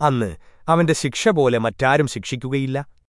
അന്ന് അവന്റെ ശിക്ഷ പോലെ മറ്റാരും ശിക്ഷിക്കുകയില്ല